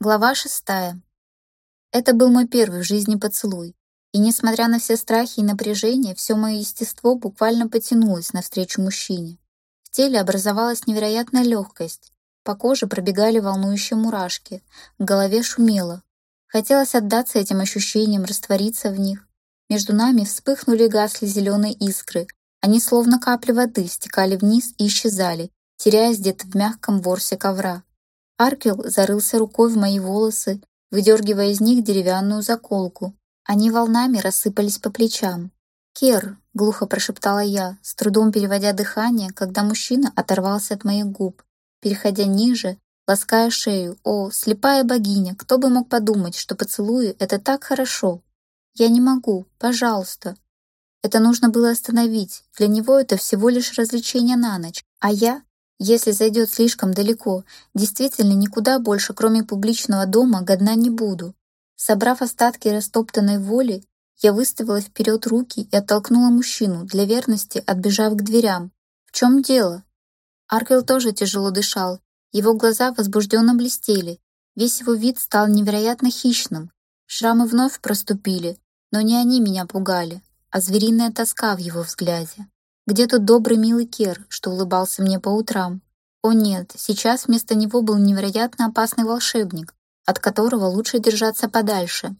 Глава шестая. Это был мой первый в жизни поцелуй. И несмотря на все страхи и напряжение, все мое естество буквально потянулось навстречу мужчине. В теле образовалась невероятная легкость. По коже пробегали волнующие мурашки. В голове шумело. Хотелось отдаться этим ощущениям, раствориться в них. Между нами вспыхнули и гасли зеленые искры. Они словно капли воды стекали вниз и исчезали, теряясь где-то в мягком ворсе ковра. Аркел зарылся рукой в мои волосы, выдергивая из них деревянную заколку. Они волнами рассыпались по плечам. «Кер!» — глухо прошептала я, с трудом переводя дыхание, когда мужчина оторвался от моих губ, переходя ниже, лаская шею. «О, слепая богиня! Кто бы мог подумать, что поцелуи — это так хорошо!» «Я не могу! Пожалуйста!» Это нужно было остановить. Для него это всего лишь развлечение на ночь. А я если зайдет слишком далеко, действительно никуда больше, кроме публичного дома, годна не буду. Собрав остатки растоптанной воли, я выставила вперед руки и оттолкнула мужчину, для верности отбежав к дверям. В чем дело? Аркел тоже тяжело дышал, его глаза возбужденно блестели, весь его вид стал невероятно хищным. Шрамы вновь проступили, но не они меня пугали, а звериная тоска в его взгляде. Где тот добрый милый Кер, что улыбался мне по утрам? О нет, сейчас вместо него был невероятно опасный волшебник, от которого лучше держаться подальше.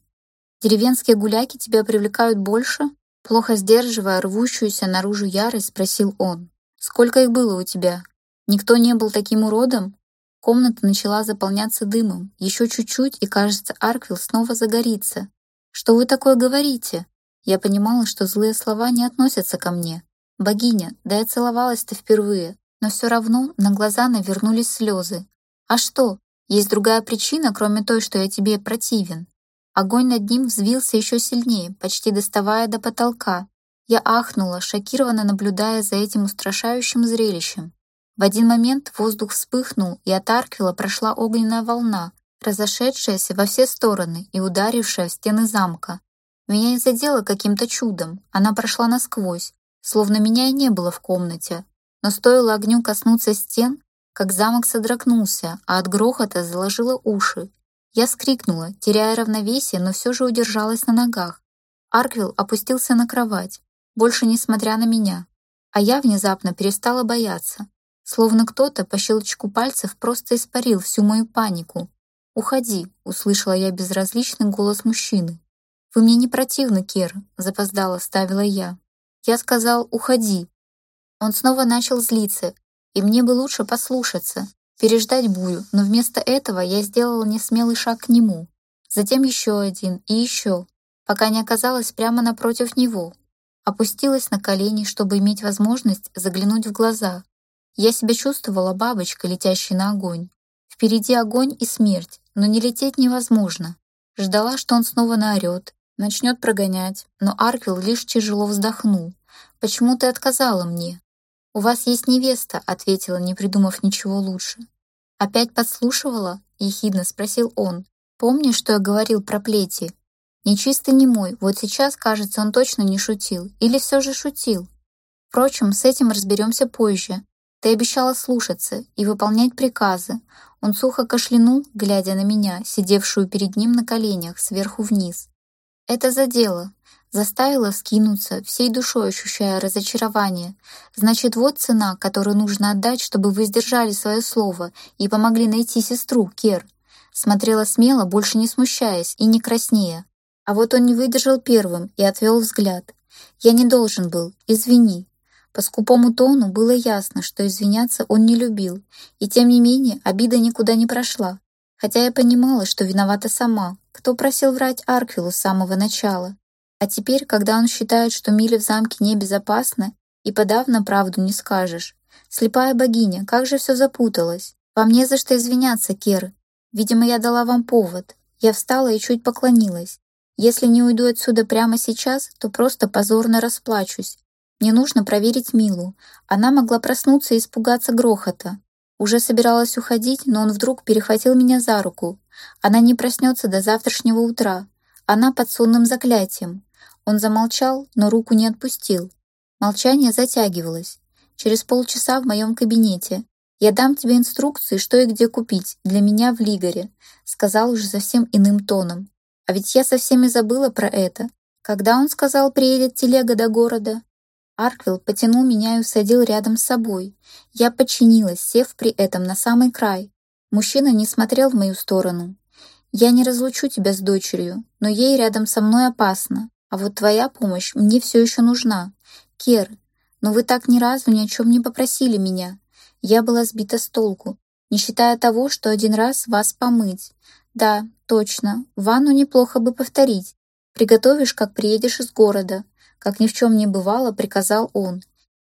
Деревенские гуляки тебя привлекают больше? Плохо сдерживая рвущуюся наружу ярость, спросил он. Сколько их было у тебя? Никто не был таким уродом? Комната начала заполняться дымом. Еще чуть-чуть, и, кажется, Арквилл снова загорится. Что вы такое говорите? Я понимала, что злые слова не относятся ко мне, Богиня, да я целовалась-то впервые, но все равно на глаза навернулись слезы. А что? Есть другая причина, кроме той, что я тебе противен. Огонь над ним взвился еще сильнее, почти доставая до потолка. Я ахнула, шокированно наблюдая за этим устрашающим зрелищем. В один момент воздух вспыхнул, и от Арквила прошла огненная волна, разошедшаяся во все стороны и ударившая в стены замка. Меня не задело каким-то чудом, она прошла насквозь, словно меня и не было в комнате. Но стоило огню коснуться стен, как замок содрогнулся, а от грохота заложило уши. Я скрикнула, теряя равновесие, но все же удержалась на ногах. Арквилл опустился на кровать, больше не смотря на меня. А я внезапно перестала бояться. Словно кто-то по щелчку пальцев просто испарил всю мою панику. «Уходи», — услышала я безразличный голос мужчины. «Вы мне не противны, Кер», — запоздала ставила я. Я сказал «Уходи». Он снова начал злиться, и мне бы лучше послушаться, переждать бурю, но вместо этого я сделала несмелый шаг к нему. Затем еще один и еще, пока не оказалась прямо напротив него. Опустилась на колени, чтобы иметь возможность заглянуть в глаза. Я себя чувствовала бабочкой, летящей на огонь. Впереди огонь и смерть, но не лететь невозможно. Ждала, что он снова наорет, начнет прогонять, но Арквилл лишь тяжело вздохнул. «Почему ты отказала мне?» «У вас есть невеста», — ответила, не придумав ничего лучше. «Опять подслушивала?» — ехидно спросил он. «Помнишь, что я говорил про плети?» «Нечистый не мой, вот сейчас, кажется, он точно не шутил. Или все же шутил?» «Впрочем, с этим разберемся позже. Ты обещала слушаться и выполнять приказы». Он сухо кашлянул, глядя на меня, сидевшую перед ним на коленях, сверху вниз. «Это задело заставила вскинуться, всей душой ощущая разочарование. Значит, вот цена, которую нужно отдать, чтобы вы сдержали свое слово и помогли найти сестру, Кер. Смотрела смело, больше не смущаясь и не краснея. А вот он не выдержал первым и отвел взгляд. «Я не должен был, извини». По скупому тону было ясно, что извиняться он не любил, и тем не менее обида никуда не прошла. Хотя я понимала, что виновата сама. Кто просил врать Арквилу с самого начала? А теперь, когда он считает, что Миля в замке небезопасна, и подавно правду не скажешь. Слепая богиня, как же все запуталось. Вам не за что извиняться, Кер. Видимо, я дала вам повод. Я встала и чуть поклонилась. Если не уйду отсюда прямо сейчас, то просто позорно расплачусь. Мне нужно проверить Милу. Она могла проснуться и испугаться грохота. Уже собиралась уходить, но он вдруг перехватил меня за руку. Она не проснется до завтрашнего утра. Она под сонным заклятием. Он замолчал, но руку не отпустил. Молчание затягивалось. Через полчаса в моем кабинете. «Я дам тебе инструкции, что и где купить для меня в Лигаре», сказал уже совсем иным тоном. А ведь я совсем и забыла про это. Когда он сказал, приедет телега до города? Арквилл потянул меня и усадил рядом с собой. Я подчинилась, сев при этом на самый край. Мужчина не смотрел в мою сторону. «Я не разлучу тебя с дочерью, но ей рядом со мной опасно. А вот твоя помощь мне все еще нужна. Кер, но вы так ни разу ни о чем не попросили меня. Я была сбита с толку, не считая того, что один раз вас помыть. Да, точно, ванну неплохо бы повторить. Приготовишь, как приедешь из города. Как ни в чем не бывало, приказал он.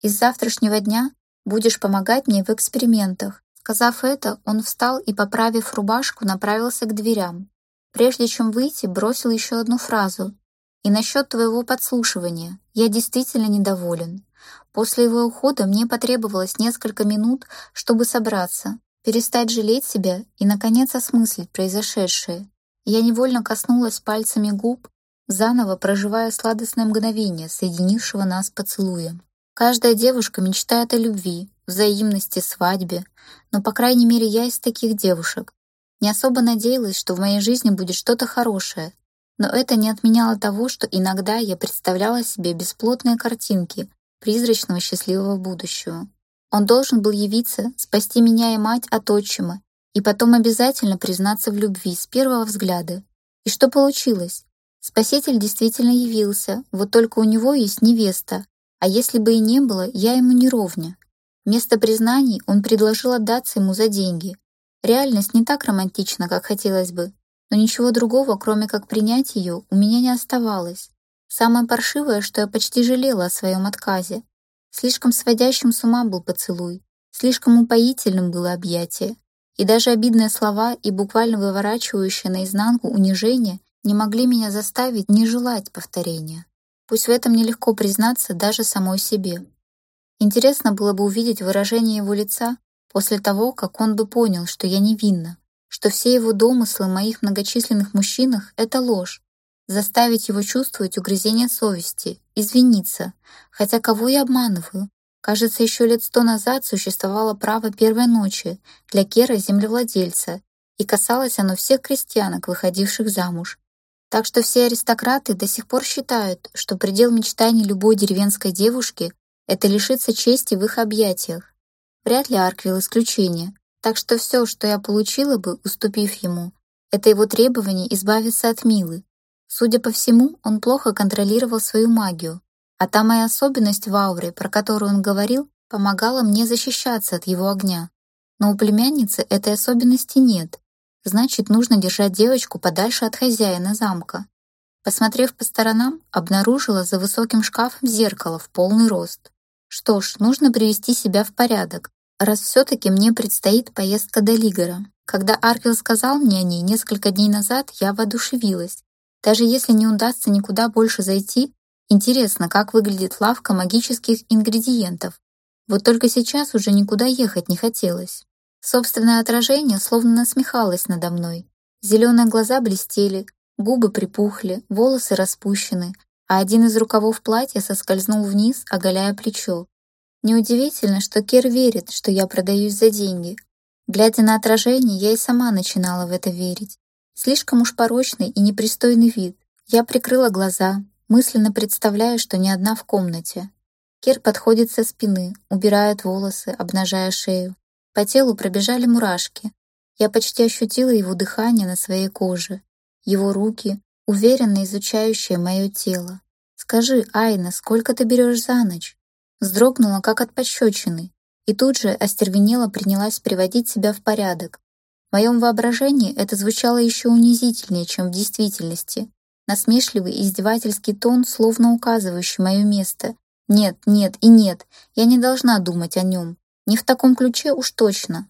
Из завтрашнего дня будешь помогать мне в экспериментах. Сказав это, он встал и, поправив рубашку, направился к дверям. Прежде чем выйти, бросил еще одну фразу. «И насчет твоего подслушивания. Я действительно недоволен. После его ухода мне потребовалось несколько минут, чтобы собраться, перестать жалеть себя и, наконец, осмыслить произошедшее. Я невольно коснулась пальцами губ, заново проживая сладостное мгновение, соединившего нас поцелуем. Каждая девушка мечтает о любви, взаимности, свадьбе, но, по крайней мере, я из таких девушек. Не особо надеялась, что в моей жизни будет что-то хорошее, но это не отменяло того, что иногда я представляла себе бесплотные картинки, призрачного счастливого будущего. Он должен был явиться, спасти меня и мать от отчима, и потом обязательно признаться в любви с первого взгляда. И что получилось? Спаситель действительно явился, вот только у него есть невеста, а если бы и не было, я ему не ровня. Вместо признаний он предложил отдаться ему за деньги. Реальность не так романтична, как хотелось бы, но ничего другого, кроме как принять ее, у меня не оставалось. Самое паршивое, что я почти жалела о своем отказе. Слишком сводящим с ума был поцелуй, слишком упоительным было объятие. И даже обидные слова и буквально выворачивающие наизнанку унижение не могли меня заставить не желать повторения. Пусть в этом нелегко признаться даже самой себе. Интересно было бы увидеть выражение его лица после того, как он бы понял, что я невинна, что все его домыслы о моих многочисленных мужчинах — это ложь, заставить его чувствовать угрызение совести, извиниться. Хотя кого я обманываю? Кажется, еще лет сто назад существовало право первой ночи для Кера землевладельца, и касалось оно всех крестьянок, выходивших замуж. Так что все аристократы до сих пор считают, что предел мечтаний любой деревенской девушки — это лишиться чести в их объятиях. Вряд ли Арквилл исключение. Так что все, что я получила бы, уступив ему, это его требование избавиться от Милы, Судя по всему, он плохо контролировал свою магию, а та моя особенность в ауре, про которую он говорил, помогала мне защищаться от его огня. Но у племянницы этой особенности нет. Значит, нужно держать девочку подальше от хозяина замка. Посмотрев по сторонам, обнаружила за высоким шкафом зеркало в полный рост. Что ж, нужно привести себя в порядок, раз все-таки мне предстоит поездка до Лигора. Когда Аркел сказал мне о ней несколько дней назад, я воодушевилась. Даже если не удастся никуда больше зайти, интересно, как выглядит лавка магических ингредиентов. Вот только сейчас уже никуда ехать не хотелось. Собственное отражение словно насмехалось надо мной. Зеленые глаза блестели, губы припухли, волосы распущены, а один из рукавов платья соскользнул вниз, оголяя плечо. Неудивительно, что Кер верит, что я продаюсь за деньги. Глядя на отражение, я и сама начинала в это верить. Слишком уж порочный и непристойный вид. Я прикрыла глаза, мысленно представляя, что не одна в комнате. Кер подходит со спины, убирает волосы, обнажая шею. По телу пробежали мурашки. Я почти ощутила его дыхание на своей коже. Его руки, уверенно изучающие мое тело. «Скажи, Айна, сколько ты берешь за ночь?» Вздрогнула, как от пощечины, и тут же остервенела принялась приводить себя в порядок, в моем воображении это звучало еще унизительнее, чем в действительности. Насмешливый издевательский тон, словно указывающий мое место. Нет, нет и нет, я не должна думать о нем. Не в таком ключе уж точно.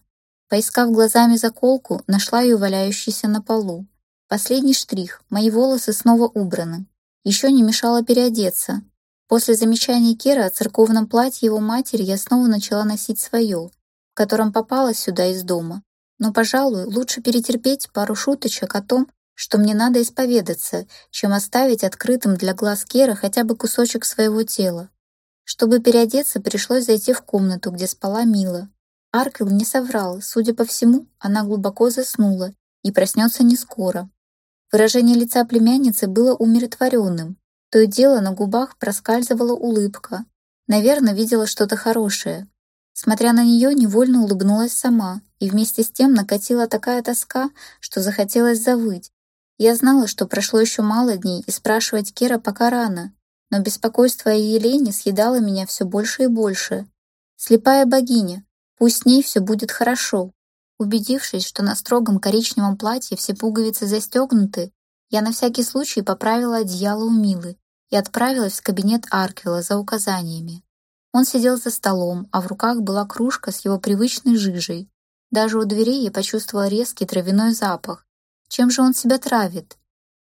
Поискав глазами заколку, нашла ее валяющейся на полу. Последний штрих, мои волосы снова убраны. Еще не мешало переодеться. После замечания Кира о церковном платье его матери я снова начала носить свое, в котором попала сюда из дома. Но, пожалуй, лучше перетерпеть пару шуточек о том, что мне надо исповедаться, чем оставить открытым для глаз Кера хотя бы кусочек своего тела. Чтобы переодеться, пришлось зайти в комнату, где спала Мила. Аркел не соврал, судя по всему, она глубоко заснула и проснется не скоро. Выражение лица племянницы было умиротворенным. То и дело на губах проскальзывала улыбка. Наверное, видела что-то хорошее. Смотря на нее, невольно улыбнулась сама, и вместе с тем накатила такая тоска, что захотелось завыть. Я знала, что прошло еще мало дней, и спрашивать Кера пока рано, но беспокойство о Елене съедало меня все больше и больше. Слепая богиня, пусть с ней все будет хорошо. Убедившись, что на строгом коричневом платье все пуговицы застегнуты, я на всякий случай поправила одеяло у Милы и отправилась в кабинет Арквила за указаниями. Он сидел за столом, а в руках была кружка с его привычной жижей. Даже у дверей я почувствовала резкий травяной запах. Чем же он себя травит?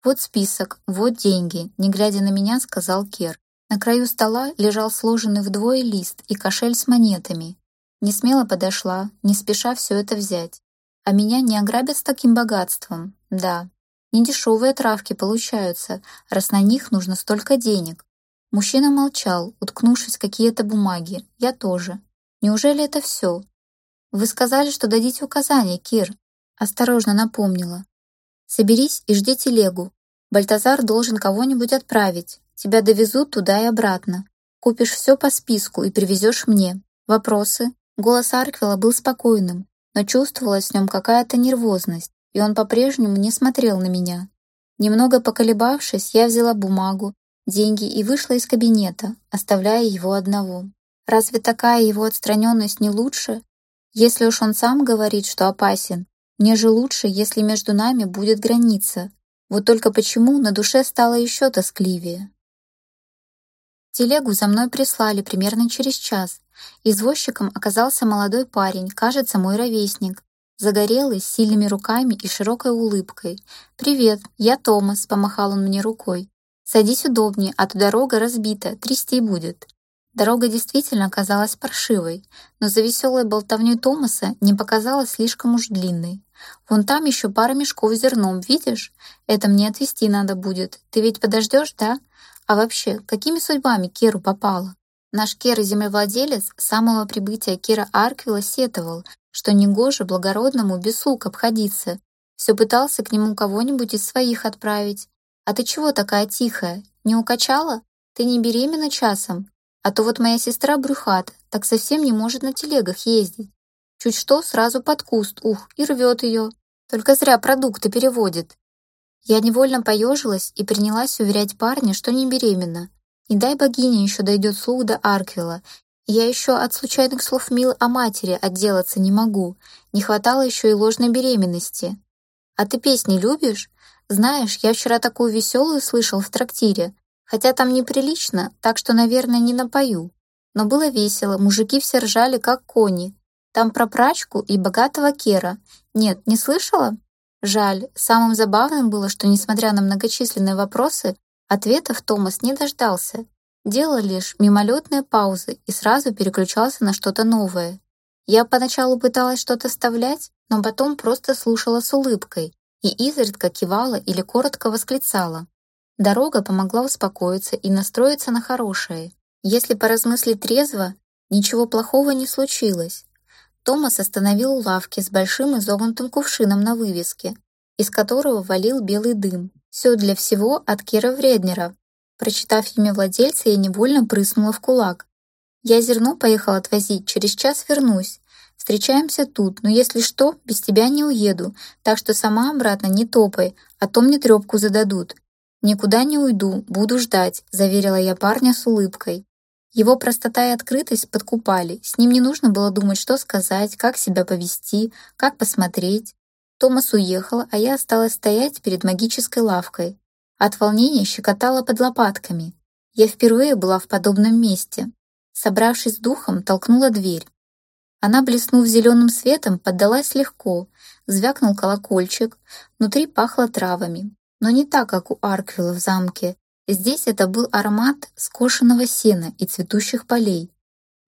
Вот список, вот деньги, не глядя на меня, сказал Кер. На краю стола лежал сложенный вдвое лист и кошель с монетами. Не смело подошла, не спеша все это взять. А меня не ограбят с таким богатством, да. Недешевые травки получаются, раз на них нужно столько денег. Мужчина молчал, уткнувшись в какие-то бумаги. Я тоже. Неужели это все? Вы сказали, что дадите указания, Кир. Осторожно напомнила. Соберись и жди телегу. Бальтазар должен кого-нибудь отправить. Тебя довезут туда и обратно. Купишь все по списку и привезешь мне. Вопросы? Голос Арквела был спокойным, но чувствовалась в нем какая-то нервозность, и он по-прежнему не смотрел на меня. Немного поколебавшись, я взяла бумагу, деньги и вышла из кабинета, оставляя его одного. Разве такая его отстраненность не лучше? Если уж он сам говорит, что опасен, мне же лучше, если между нами будет граница. Вот только почему на душе стало еще тоскливее. Телегу за мной прислали примерно через час. Извозчиком оказался молодой парень, кажется, мой ровесник. Загорелый, с сильными руками и широкой улыбкой. «Привет, я Томас», — помахал он мне рукой. «Садись удобнее, а то дорога разбита, трясти будет». Дорога действительно оказалась паршивой, но за веселой болтовней Томаса не показалась слишком уж длинной. «Вон там еще пара мешков с зерном, видишь? Это мне отвезти надо будет. Ты ведь подождешь, да? А вообще, какими судьбами Керу попала?» Наш Кер землевладелец с самого прибытия Кира Арквила сетовал, что негоже благородному без слуг обходиться. Все пытался к нему кого-нибудь из своих отправить. «А ты чего такая тихая? Не укачала? Ты не беременна часом? А то вот моя сестра брюхат, так совсем не может на телегах ездить. Чуть что, сразу под куст, ух, и рвет ее. Только зря продукты переводит. Я невольно поежилась и принялась уверять парня, что не беременна. Не дай богине еще дойдет слух до Арквила. Я еще от случайных слов Милы о матери отделаться не могу. Не хватало еще и ложной беременности. А ты песни любишь? Знаешь, я вчера такую веселую слышал в трактире. Хотя там неприлично, так что, наверное, не напою. Но было весело, мужики все ржали, как кони. Там про прачку и богатого Кера. Нет, не слышала? Жаль, самым забавным было, что, несмотря на многочисленные вопросы, ответов Томас не дождался. Делал лишь мимолетные паузы и сразу переключался на что-то новое. Я поначалу пыталась что-то вставлять, но потом просто слушала с улыбкой и изредка кивала или коротко восклицала. Дорога помогла успокоиться и настроиться на хорошее. Если поразмыслить трезво, ничего плохого не случилось. Томас остановил у лавки с большим изогнутым кувшином на вывеске, из которого валил белый дым. Все для всего от Кира Вреднера. Прочитав имя владельца, я невольно прыснула в кулак. Я зерно поехал отвозить, через час вернусь. Встречаемся тут, но если что, без тебя не уеду, так что сама обратно не топай, а то мне трепку зададут. «Никуда не уйду, буду ждать», — заверила я парня с улыбкой. Его простота и открытость подкупали. С ним не нужно было думать, что сказать, как себя повести, как посмотреть. Томас уехал, а я осталась стоять перед магической лавкой. От волнения щекотала под лопатками. Я впервые была в подобном месте. Собравшись с духом, толкнула дверь. Она, блеснув зеленым светом, поддалась легко. Звякнул колокольчик. Внутри пахло травами но не так, как у Арквилла в замке. Здесь это был аромат скошенного сена и цветущих полей.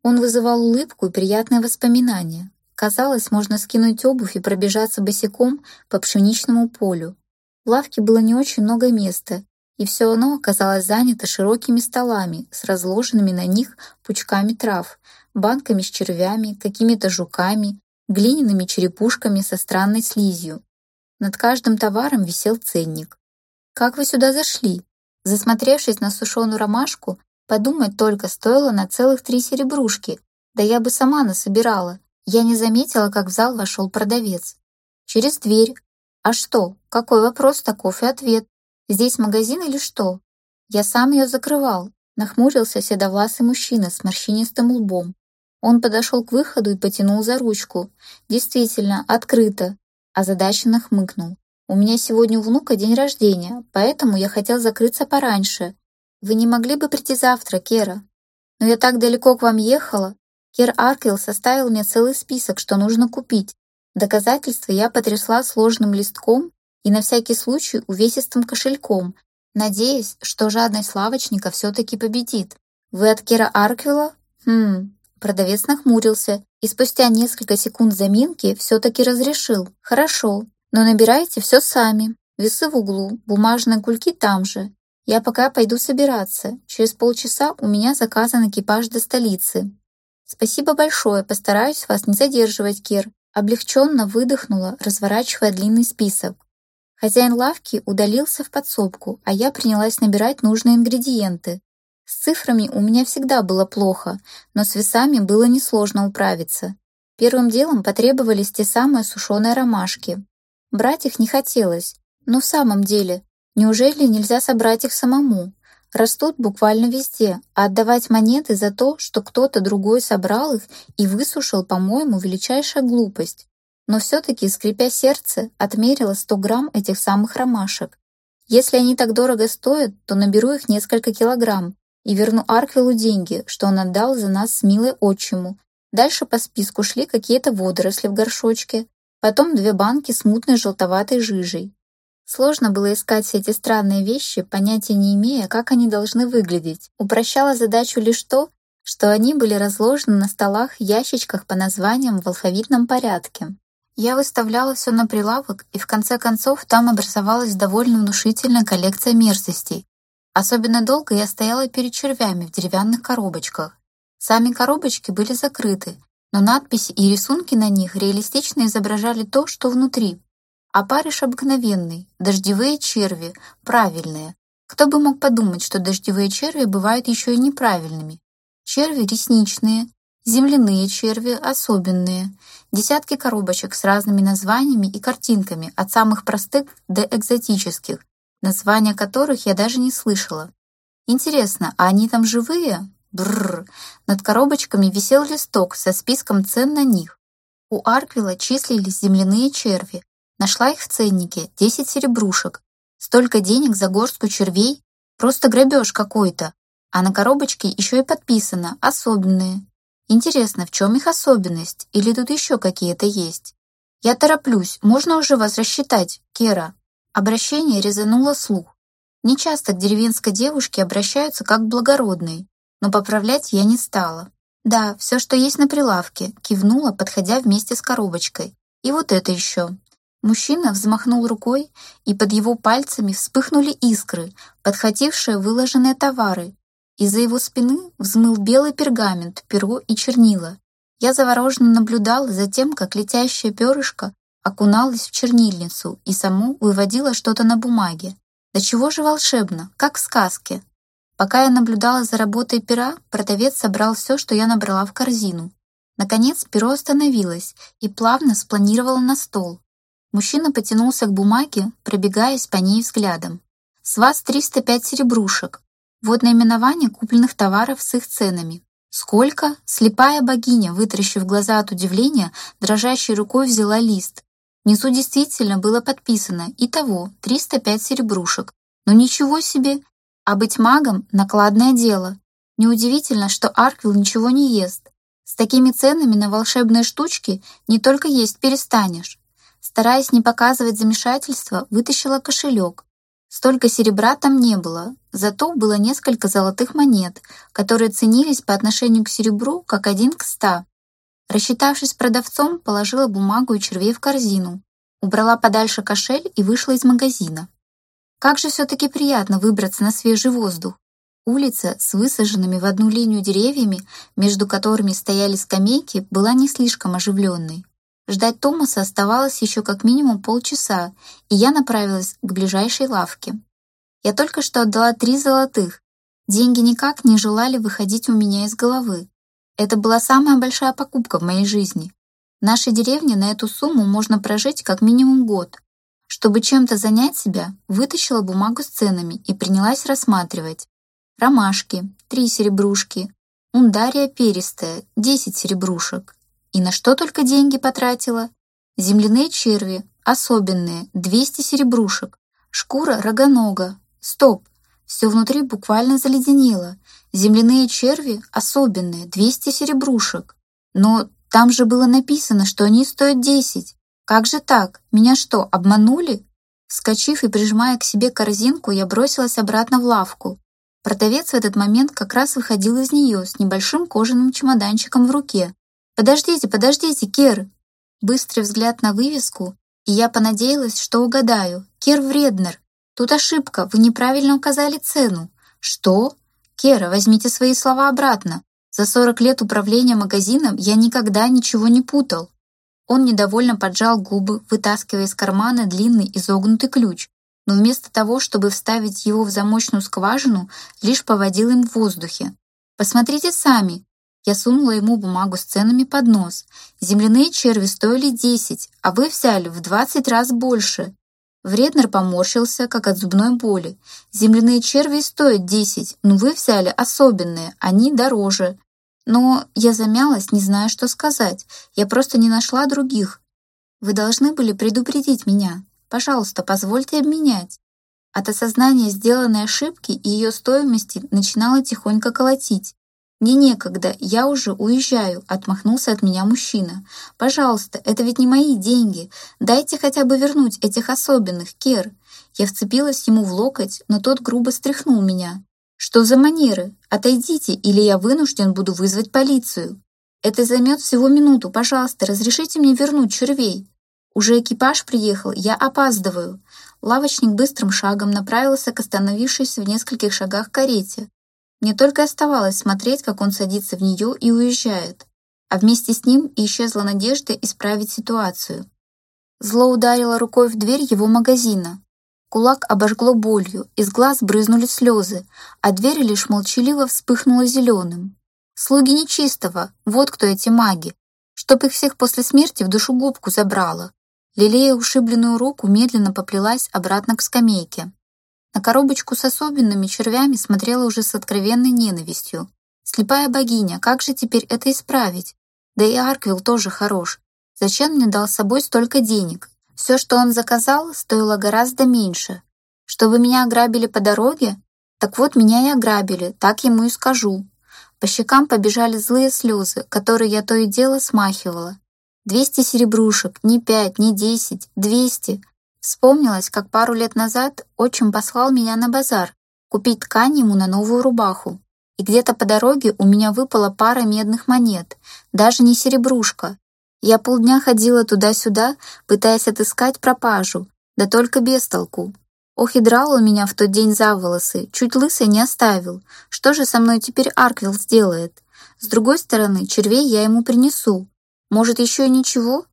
Он вызывал улыбку и приятные воспоминания. Казалось, можно скинуть обувь и пробежаться босиком по пшеничному полю. В лавке было не очень много места, и все оно оказалось занято широкими столами с разложенными на них пучками трав. банками с червями, какими-то жуками, глиняными черепушками со странной слизью. Над каждым товаром висел ценник. «Как вы сюда зашли?» Засмотревшись на сушеную ромашку, подумать только стоило на целых три серебрушки. Да я бы сама насобирала. Я не заметила, как в зал вошел продавец. Через дверь. А что? Какой вопрос, таков и ответ. Здесь магазин или что? Я сам ее закрывал. Нахмурился седовласый мужчина с морщинистым лбом. Он подошел к выходу и потянул за ручку. Действительно, открыто. Озадаченно хмыкнул. «У меня сегодня у внука день рождения, поэтому я хотел закрыться пораньше. Вы не могли бы прийти завтра, Кера? Но я так далеко к вам ехала. Кер Аркел составил мне целый список, что нужно купить. Доказательства я потрясла сложным листком и на всякий случай увесистым кошельком, надеясь, что жадность лавочника все-таки победит. «Вы от Кера Арквилла?» «Хм...» Продавец нахмурился и спустя несколько секунд заминки все-таки разрешил. «Хорошо, но набирайте все сами. Весы в углу, бумажные кульки там же. Я пока пойду собираться. Через полчаса у меня заказан экипаж до столицы. Спасибо большое, постараюсь вас не задерживать, Кир. Облегченно выдохнула, разворачивая длинный список. Хозяин лавки удалился в подсобку, а я принялась набирать нужные ингредиенты. С цифрами у меня всегда было плохо, но с весами было несложно управиться. Первым делом потребовались те самые сушеные ромашки. Брать их не хотелось, но в самом деле, неужели нельзя собрать их самому? Растут буквально везде, а отдавать монеты за то, что кто-то другой собрал их и высушил, по-моему, величайшая глупость. Но все-таки, скрипя сердце, отмерила 100 грамм этих самых ромашек. Если они так дорого стоят, то наберу их несколько килограмм и верну Арквилу деньги, что он отдал за нас с милой отчиму. Дальше по списку шли какие-то водоросли в горшочке, потом две банки с мутной желтоватой жижей. Сложно было искать все эти странные вещи, понятия не имея, как они должны выглядеть. Упрощало задачу лишь то, что они были разложены на столах ящичках по названиям в алфавитном порядке. Я выставляла все на прилавок, и в конце концов там образовалась довольно внушительная коллекция мерзостей. Особенно долго я стояла перед червями в деревянных коробочках. Сами коробочки были закрыты, но надписи и рисунки на них реалистично изображали то, что внутри. Опарыш обыкновенный, дождевые черви, правильные. Кто бы мог подумать, что дождевые черви бывают еще и неправильными. Черви ресничные, земляные черви особенные. Десятки коробочек с разными названиями и картинками, от самых простых до экзотических, названия которых я даже не слышала. Интересно, а они там живые? Бррр. Над коробочками висел листок со списком цен на них. У Арквилла числились земляные черви, Нашла их в ценнике, 10 серебрушек. Столько денег за горстку червей? Просто грабеж какой-то. А на коробочке еще и подписано «Особенные». Интересно, в чем их особенность? Или тут еще какие-то есть? Я тороплюсь, можно уже вас рассчитать, Кера? Обращение резануло слух. Нечасто к деревенской девушке обращаются как к благородной, но поправлять я не стала. Да, все, что есть на прилавке, кивнула, подходя вместе с коробочкой. И вот это еще. Мужчина взмахнул рукой, и под его пальцами вспыхнули искры, подхватившие выложенные товары. Из-за его спины взмыл белый пергамент, перо и чернила. Я завороженно наблюдала за тем, как летящее перышко окуналось в чернильницу и само выводило что-то на бумаге. Да чего же волшебно, как в сказке. Пока я наблюдала за работой пера, продавец собрал все, что я набрала в корзину. Наконец перо остановилось и плавно спланировало на стол. Мужчина потянулся к бумаге, пробегаясь по ней взглядом. «С вас 305 серебрушек. Вот наименование купленных товаров с их ценами. Сколько?» Слепая богиня, вытаращив глаза от удивления, дрожащей рукой взяла лист. Внизу действительно было подписано «Итого 305 серебрушек». Но ничего себе! А быть магом — накладное дело. Неудивительно, что Арквилл ничего не ест. С такими ценами на волшебные штучки не только есть перестанешь. Стараясь не показывать замешательства, вытащила кошелек. Столько серебра там не было, зато было несколько золотых монет, которые ценились по отношению к серебру как один к ста. Рассчитавшись с продавцом, положила бумагу и червей в корзину, убрала подальше кошель и вышла из магазина. Как же все-таки приятно выбраться на свежий воздух. Улица с высаженными в одну линию деревьями, между которыми стояли скамейки, была не слишком оживленной. Ждать Томаса оставалось еще как минимум полчаса, и я направилась к ближайшей лавке. Я только что отдала три золотых. Деньги никак не желали выходить у меня из головы. Это была самая большая покупка в моей жизни. В нашей деревне на эту сумму можно прожить как минимум год. Чтобы чем-то занять себя, вытащила бумагу с ценами и принялась рассматривать. Ромашки, три серебрушки, ундария перистая, десять серебрушек. И на что только деньги потратила? Земляные черви, особенные, 200 серебрушек. Шкура рогонога. Стоп! Все внутри буквально заледенело. Земляные черви, особенные, 200 серебрушек. Но там же было написано, что они стоят 10. Как же так? Меня что, обманули? Вскочив и прижимая к себе корзинку, я бросилась обратно в лавку. Продавец в этот момент как раз выходил из нее с небольшим кожаным чемоданчиком в руке. «Подождите, подождите, Кер!» Быстрый взгляд на вывеску, и я понадеялась, что угадаю. «Кер Вреднер! Тут ошибка, вы неправильно указали цену». «Что?» «Кера, возьмите свои слова обратно. За 40 лет управления магазином я никогда ничего не путал». Он недовольно поджал губы, вытаскивая из кармана длинный изогнутый ключ, но вместо того, чтобы вставить его в замочную скважину, лишь поводил им в воздухе. «Посмотрите сами, я сунула ему бумагу с ценами под нос. Земляные черви стоили 10, а вы взяли в 20 раз больше. Вреднер поморщился, как от зубной боли. Земляные черви стоят 10, но вы взяли особенные, они дороже. Но я замялась, не зная, что сказать. Я просто не нашла других. Вы должны были предупредить меня. Пожалуйста, позвольте обменять. От осознания сделанной ошибки и ее стоимости начинало тихонько колотить. «Мне некогда, я уже уезжаю», — отмахнулся от меня мужчина. «Пожалуйста, это ведь не мои деньги. Дайте хотя бы вернуть этих особенных, Кер». Я вцепилась ему в локоть, но тот грубо стряхнул меня. «Что за манеры? Отойдите, или я вынужден буду вызвать полицию. Это займет всего минуту, пожалуйста, разрешите мне вернуть червей». Уже экипаж приехал, я опаздываю. Лавочник быстрым шагом направился к остановившейся в нескольких шагах карете. Мне только оставалось смотреть, как он садится в нее и уезжает, а вместе с ним исчезла надежда исправить ситуацию. Зло ударило рукой в дверь его магазина. Кулак обожгло болью, из глаз брызнули слезы, а дверь лишь молчаливо вспыхнула зеленым. Слуги нечистого, вот кто эти маги, чтоб их всех после смерти в душегубку забрало. Лилея ушибленную руку медленно поплелась обратно к скамейке. На коробочку с особенными червями смотрела уже с откровенной ненавистью. Слепая богиня, как же теперь это исправить? Да и Арквилл тоже хорош. Зачем мне дал с собой столько денег? Все, что он заказал, стоило гораздо меньше. Чтобы меня ограбили по дороге? Так вот, меня и ограбили, так ему и скажу. По щекам побежали злые слезы, которые я то и дело смахивала. Двести серебрушек, не пять, не десять, двести. Вспомнилось, как пару лет назад отчим послал меня на базар купить ткань ему на новую рубаху. И где-то по дороге у меня выпала пара медных монет, даже не серебрушка. Я полдня ходила туда-сюда, пытаясь отыскать пропажу, да только без толку. Ох, и драл он меня в тот день за волосы, чуть лысый не оставил. Что же со мной теперь Арквилл сделает? С другой стороны, червей я ему принесу. Может, еще и ничего?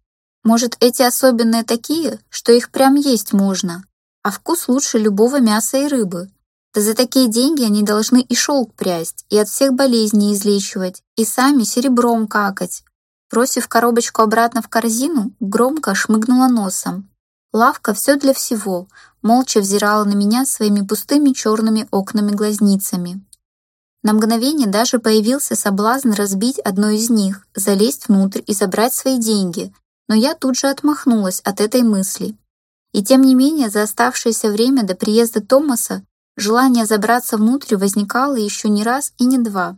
Может, эти особенные такие, что их прям есть можно, а вкус лучше любого мяса и рыбы. Да за такие деньги они должны и шелк прясть, и от всех болезней излечивать, и сами серебром какать. Бросив коробочку обратно в корзину, громко шмыгнула носом. Лавка все для всего, молча взирала на меня своими пустыми черными окнами-глазницами. На мгновение даже появился соблазн разбить одно из них, залезть внутрь и забрать свои деньги, но я тут же отмахнулась от этой мысли. И тем не менее, за оставшееся время до приезда Томаса желание забраться внутрь возникало еще не раз и не два.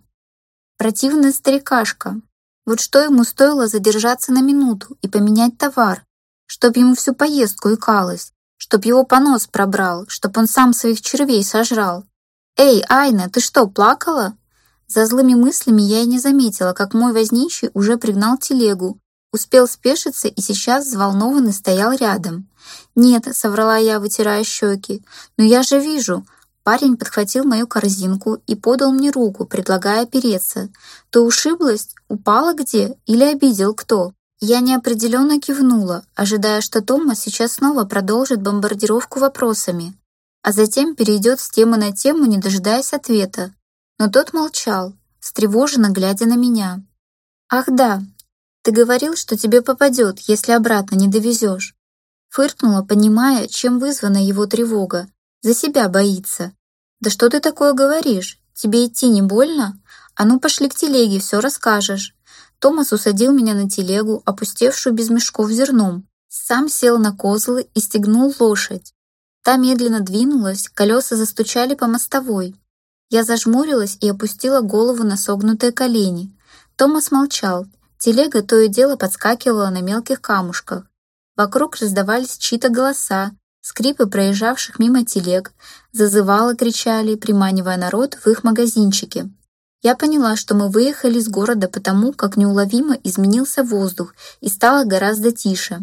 Противная старикашка. Вот что ему стоило задержаться на минуту и поменять товар, чтоб ему всю поездку икалось, чтоб его понос пробрал, чтоб он сам своих червей сожрал. «Эй, Айна, ты что, плакала?» За злыми мыслями я и не заметила, как мой возничий уже пригнал телегу, Успел спешиться и сейчас взволнованный стоял рядом. «Нет», — соврала я, вытирая щеки, — «но я же вижу. Парень подхватил мою корзинку и подал мне руку, предлагая опереться. «Ты ушиблась? Упала где? Или обидел кто?» Я неопределенно кивнула, ожидая, что Томас сейчас снова продолжит бомбардировку вопросами, а затем перейдет с темы на тему, не дожидаясь ответа. Но тот молчал, встревоженно глядя на меня. «Ах да, ты говорил, что тебе попадет, если обратно не довезешь». Фыркнула, понимая, чем вызвана его тревога. За себя боится. «Да что ты такое говоришь? Тебе идти не больно? А ну пошли к телеге, все расскажешь». Томас усадил меня на телегу, опустевшую без мешков зерном. Сам сел на козлы и стегнул лошадь. Та медленно двинулась, колеса застучали по мостовой. Я зажмурилась и опустила голову на согнутые колени. Томас молчал. Телега то и дело подскакивала на мелких камушках. Вокруг раздавались чьи-то голоса, скрипы проезжавших мимо телег, зазывало кричали, приманивая народ в их магазинчики. Я поняла, что мы выехали из города потому, как неуловимо изменился воздух и стало гораздо тише.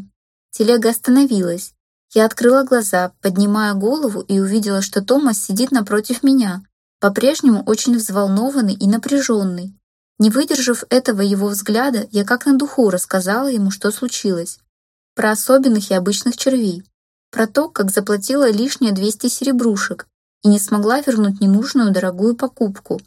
Телега остановилась. Я открыла глаза, поднимая голову и увидела, что Томас сидит напротив меня, по-прежнему очень взволнованный и напряженный. Не выдержав этого его взгляда, я как на духу рассказала ему, что случилось. Про особенных и обычных червей про то, как заплатила лишние 200 серебрушек и не смогла вернуть ненужную дорогую покупку.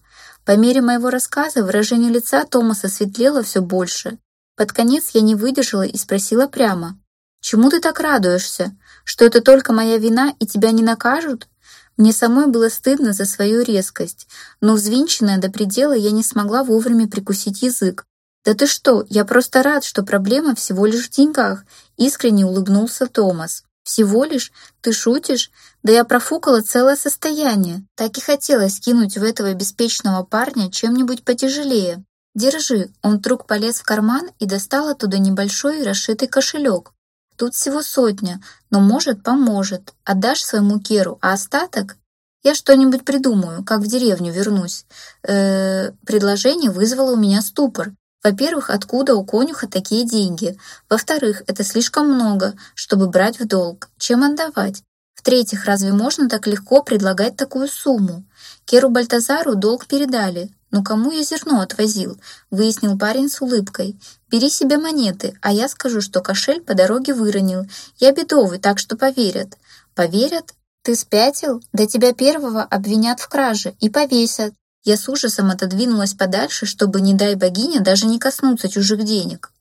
По мере моего рассказа выражение лица Томаса светлело все больше. Под конец я не выдержала и спросила прямо. «Чему ты так радуешься? Что это только моя вина и тебя не накажут?» Мне самой было стыдно за свою резкость, но взвинченная до предела я не смогла вовремя прикусить язык. «Да ты что, я просто рад, что проблема всего лишь в деньгах», искренне улыбнулся Томас. Всего лишь? Ты шутишь? Да я профукала целое состояние. Так и хотелось кинуть в этого беспечного парня чем-нибудь потяжелее. Держи. Он вдруг полез в карман и достал оттуда небольшой расшитый кошелек. Тут всего сотня, но может, поможет. Отдашь своему Керу, а остаток? Я что-нибудь придумаю, как в деревню вернусь. Э -э, предложение вызвало у меня ступор. Во-первых, откуда у конюха такие деньги? Во-вторых, это слишком много, чтобы брать в долг. Чем отдавать? В-третьих, разве можно так легко предлагать такую сумму? Керу Бальтазару долг передали. Но кому я зерно отвозил? Выяснил парень с улыбкой. Бери себе монеты, а я скажу, что кошель по дороге выронил. Я бедовый, так что поверят. Поверят? Ты спятил? Да тебя первого обвинят в краже и повесят. Я с ужасом отодвинулась подальше, чтобы, не дай богиня, даже не коснуться чужих денег.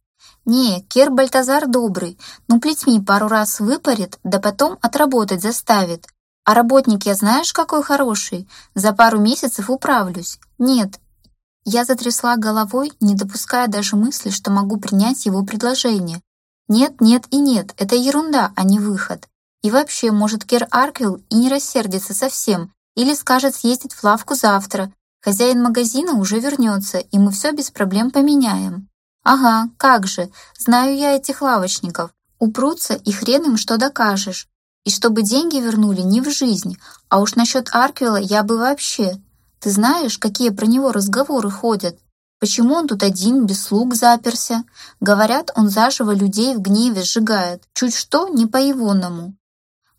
Не, Кер Бальтазар добрый, ну плетьми пару раз выпарит, да потом отработать заставит. А работник я знаешь, какой хороший? За пару месяцев управлюсь. Нет. Я затрясла головой, не допуская даже мысли, что могу принять его предложение. Нет, нет и нет, это ерунда, а не выход. И вообще, может, Кер Арквилл и не рассердится совсем, или скажет съездить в лавку завтра, Хозяин магазина уже вернется, и мы все без проблем поменяем. Ага, как же, знаю я этих лавочников. Упрутся, и хрен им что докажешь. И чтобы деньги вернули не в жизнь, а уж насчет Арквила я бы вообще. Ты знаешь, какие про него разговоры ходят? Почему он тут один, без слуг заперся? Говорят, он заживо людей в гневе сжигает. Чуть что, не по-егоному.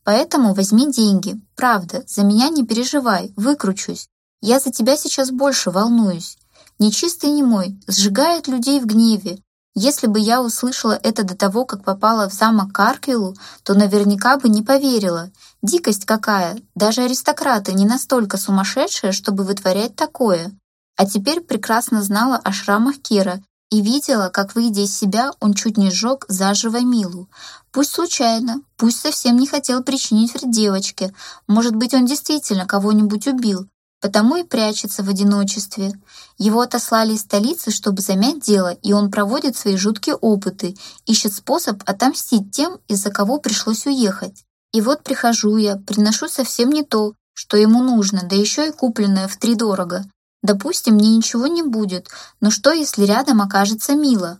Поэтому возьми деньги. Правда, за меня не переживай, выкручусь. Я за тебя сейчас больше волнуюсь. Нечистый не мой, сжигает людей в гневе. Если бы я услышала это до того, как попала в замок Карквиллу, то наверняка бы не поверила. Дикость какая! Даже аристократы не настолько сумасшедшие, чтобы вытворять такое. А теперь прекрасно знала о шрамах Кира и видела, как, выйдя из себя, он чуть не сжег заживо Милу. Пусть случайно, пусть совсем не хотел причинить вред девочке. Может быть, он действительно кого-нибудь убил, потому и прячется в одиночестве. Его отослали из столицы, чтобы замять дело, и он проводит свои жуткие опыты, ищет способ отомстить тем, из-за кого пришлось уехать. И вот прихожу я, приношу совсем не то, что ему нужно, да еще и купленное в три дорого. Допустим, мне ничего не будет, но что, если рядом окажется Мила?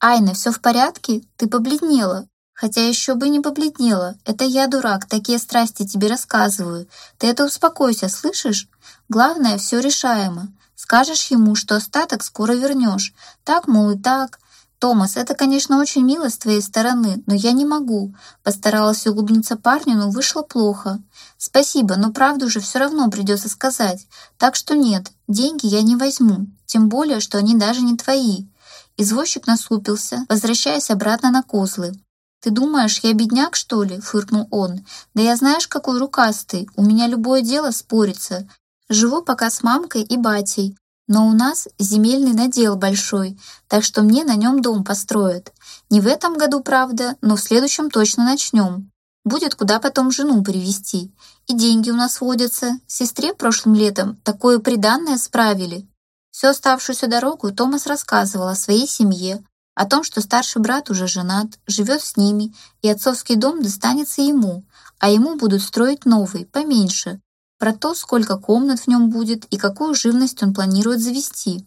«Айна, все в порядке? Ты побледнела. Хотя еще бы не побледнела. Это я, дурак, такие страсти тебе рассказываю. Ты это успокойся, слышишь? Главное, все решаемо. Скажешь ему, что остаток скоро вернешь. Так, мол, и так. «Томас, это, конечно, очень мило с твоей стороны, но я не могу». Постаралась улыбнуться парню, но вышло плохо. «Спасибо, но правду же все равно придется сказать. Так что нет, деньги я не возьму, тем более, что они даже не твои». Извозчик насупился, возвращаясь обратно на козлы. «Ты думаешь, я бедняк, что ли?» — фыркнул он. «Да я знаешь, какой рукастый. У меня любое дело спорится. Живу пока с мамкой и батей. Но у нас земельный надел большой, так что мне на нем дом построят. Не в этом году, правда, но в следующем точно начнем. Будет куда потом жену привезти. И деньги у нас водятся. Сестре прошлым летом такое приданное справили. Всю оставшуюся дорогу Томас рассказывал о своей семье, о том, что старший брат уже женат, живет с ними, и отцовский дом достанется ему, а ему будут строить новый, поменьше, про то, сколько комнат в нем будет и какую живность он планирует завести.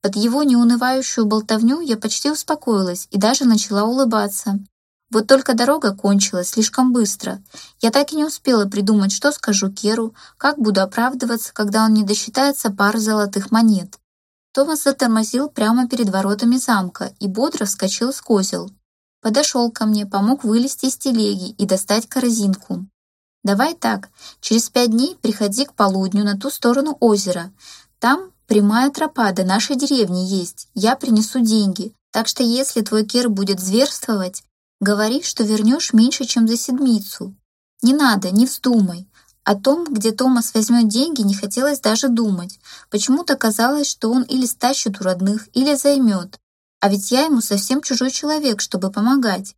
Под его неунывающую болтовню я почти успокоилась и даже начала улыбаться. Вот только дорога кончилась слишком быстро. Я так и не успела придумать, что скажу Керу, как буду оправдываться, когда он не досчитается пары золотых монет. Томас затормозил прямо перед воротами замка и бодро вскочил с козел. Подошел ко мне, помог вылезти из телеги и достать корзинку. Давай так, через пять дней приходи к полудню на ту сторону озера. Там прямая тропа до нашей деревни есть. Я принесу деньги. Так что если твой Кер будет зверствовать, говори, что вернешь меньше, чем за седмицу. Не надо, не вздумай. О том, где Томас возьмет деньги, не хотелось даже думать. Почему-то казалось, что он или стащит у родных, или займет. А ведь я ему совсем чужой человек, чтобы помогать.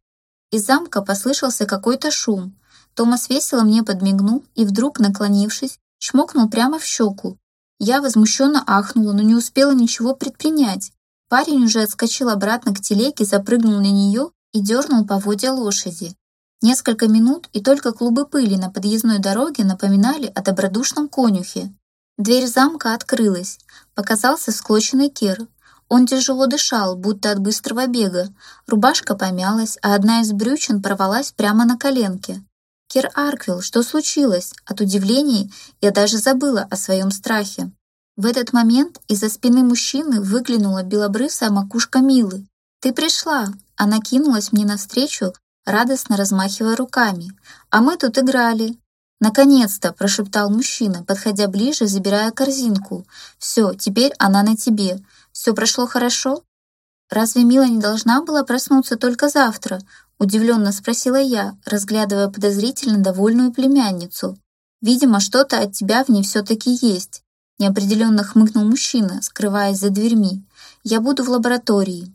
Из замка послышался какой-то шум. Томас весело мне подмигнул и вдруг, наклонившись, чмокнул прямо в щеку. Я возмущенно ахнула, но не успела ничего предпринять. Парень уже отскочил обратно к телеге, запрыгнул на нее и дернул поводья лошади. Несколько минут, и только клубы пыли на подъездной дороге напоминали о добродушном конюхе. Дверь замка открылась. Показался склоченный кер. Он тяжело дышал, будто от быстрого бега. Рубашка помялась, а одна из брючин порвалась прямо на коленке. «Кир Арквилл, что случилось?» От удивления я даже забыла о своем страхе. В этот момент из-за спины мужчины выглянула белобрысая макушка Милы. «Ты пришла!» Она кинулась мне навстречу, радостно размахивая руками. «А мы тут играли!» «Наконец-то!» – прошептал мужчина, подходя ближе, забирая корзинку. «Все, теперь она на тебе. Все прошло хорошо?» «Разве Мила не должна была проснуться только завтра?» Удивленно спросила я, разглядывая подозрительно довольную племянницу. «Видимо, что-то от тебя в ней все-таки есть», неопределенно хмыкнул мужчина, скрываясь за дверьми. «Я буду в лаборатории.